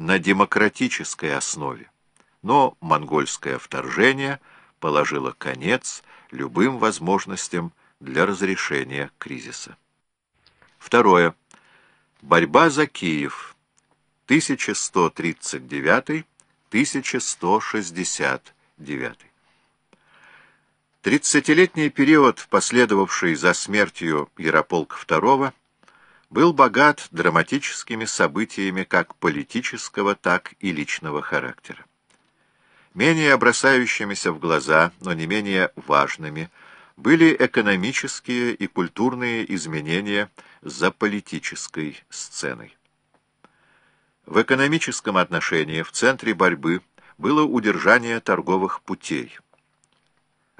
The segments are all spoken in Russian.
на демократической основе, но монгольское вторжение положило конец любым возможностям для разрешения кризиса. Второе. Борьба за Киев. 1139-1169. Тридцатилетний период, последовавший за смертью Ярополка II, был богат драматическими событиями как политического, так и личного характера. Менее бросающимися в глаза, но не менее важными, были экономические и культурные изменения за политической сценой. В экономическом отношении в центре борьбы было удержание торговых путей.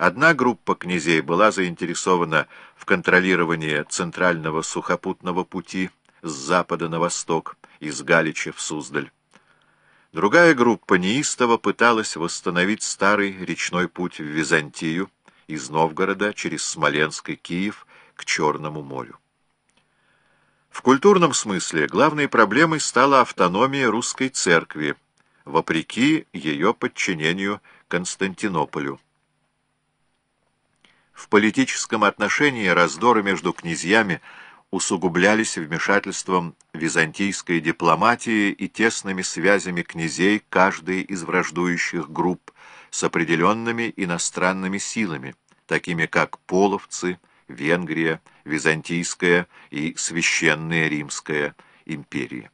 Одна группа князей была заинтересована в контролировании центрального сухопутного пути с запада на восток, из Галича в Суздаль. Другая группа неистово пыталась восстановить старый речной путь в Византию из Новгорода через Смоленск и Киев к Черному морю. В культурном смысле главной проблемой стала автономия русской церкви, вопреки ее подчинению Константинополю. В политическом отношении раздоры между князьями усугублялись вмешательством византийской дипломатии и тесными связями князей каждой из враждующих групп с определенными иностранными силами, такими как половцы, Венгрия, Византийская и Священная Римская империи.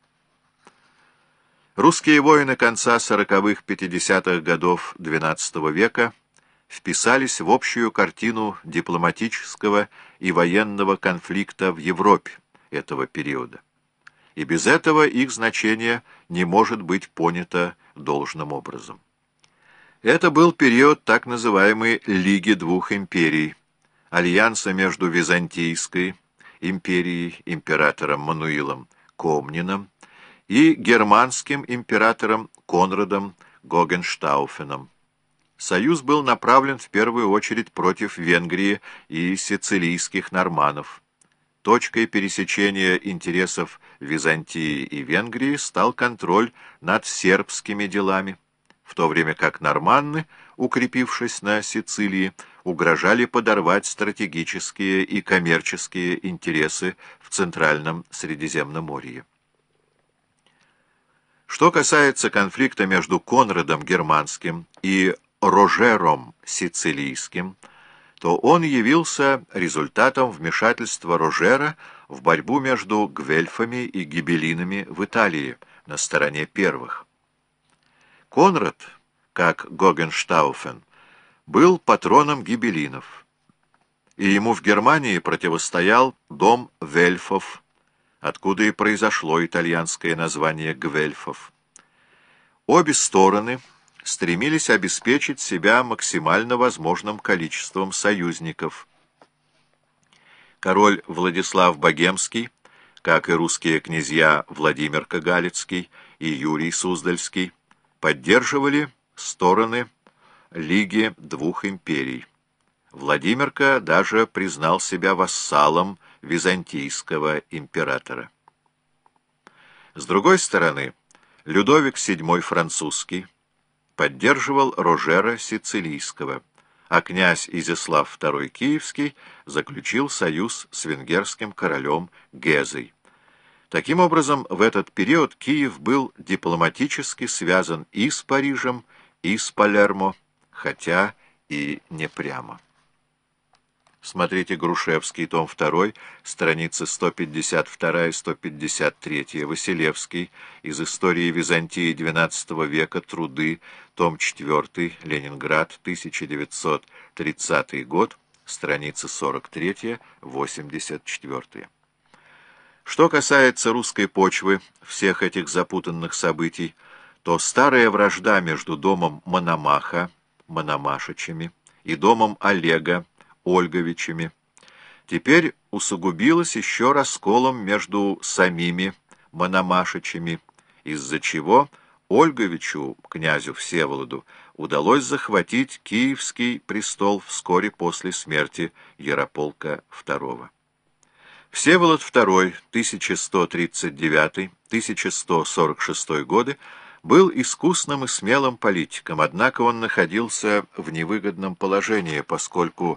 Русские воины конца сороковых пятидесятых годов XII века – вписались в общую картину дипломатического и военного конфликта в Европе этого периода. И без этого их значение не может быть понято должным образом. Это был период так называемой «Лиги двух империй», альянса между Византийской империей, императором Мануилом Комнином, и германским императором Конрадом Гогенштауфеном. Союз был направлен в первую очередь против Венгрии и сицилийских норманов. Точкой пересечения интересов Византии и Венгрии стал контроль над сербскими делами, в то время как норманны, укрепившись на Сицилии, угрожали подорвать стратегические и коммерческие интересы в Центральном Средиземноморье. Что касается конфликта между Конрадом Германским и Рожером Сицилийским, то он явился результатом вмешательства Рожера в борьбу между гвельфами и гибелинами в Италии на стороне первых. Конрад, как Гогенштауфен, был патроном гибелинов, и ему в Германии противостоял дом Вельфов, откуда и произошло итальянское название Гвельфов. Обе стороны – стремились обеспечить себя максимально возможным количеством союзников. Король Владислав Богемский, как и русские князья Владимир Кагалицкий и Юрий Суздальский, поддерживали стороны Лиги двух империй. Владимирка даже признал себя вассалом византийского императора. С другой стороны, Людовик VII французский, поддерживал Рожера Сицилийского, а князь Изяслав II Киевский заключил союз с венгерским королем Гезой. Таким образом, в этот период Киев был дипломатически связан и с Парижем, и с Палермо, хотя и не прямо. Смотрите Грушевский, том 2, страницы 152-153, Василевский, из истории Византии XII века, труды, том 4, Ленинград, 1930 год, страницы 43-84. Что касается русской почвы всех этих запутанных событий, то старая вражда между домом Мономаха, Мономашичами, и домом Олега, Ольговичами. Теперь усугубилось еще расколом между самими Мономашичами, из-за чего Ольговичу, князю Всеволоду, удалось захватить Киевский престол вскоре после смерти Ярополка II. Всеволод II, 1139-1146 годы, был искусным и смелым политиком, однако он находился в невыгодном положении, поскольку